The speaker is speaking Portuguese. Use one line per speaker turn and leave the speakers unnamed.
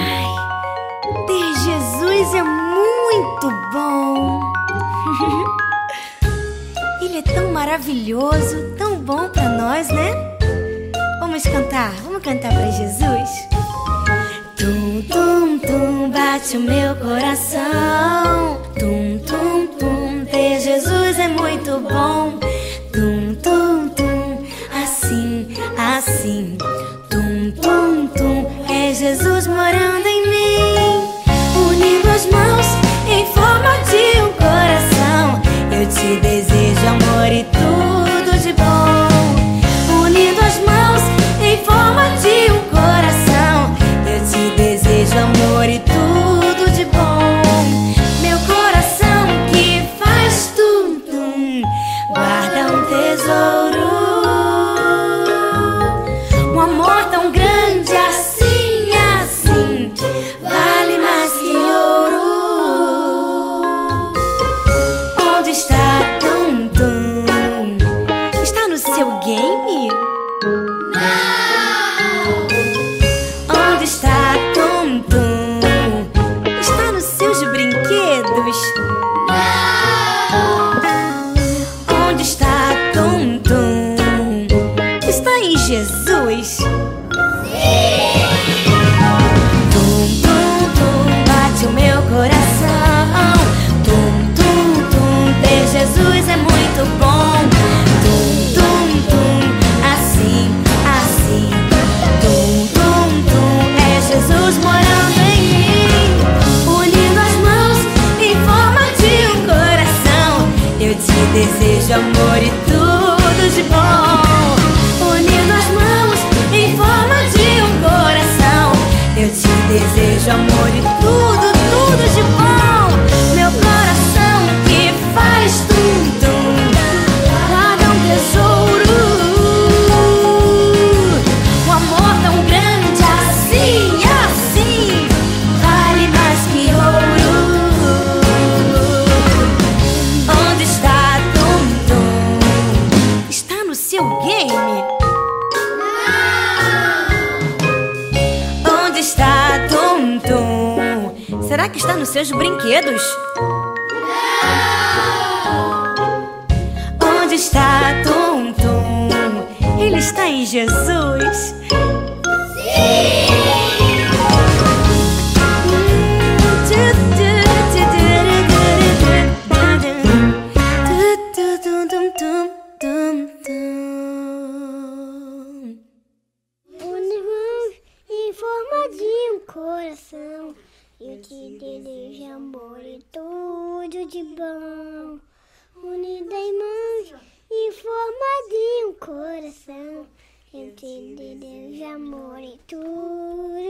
Ai, ter Jesus é muito bom. Ele é tão maravilhoso, tão bom para nós, né? Vamos cantar, vamos cantar para Jesus. Tum, tum, tum, bate o meu coração. Tum, tum, tum, ter Jesus é muito bom. Amorita. 你 amor e tudo. Que está nos seus brinquedos? Não! Onde está Tum Tum? Ele está em Jesus.
Sim! coração. Eu te desejo amor e tudo de bom. Unida em mãos e formada em um coração. Eu te desejo amor e tudo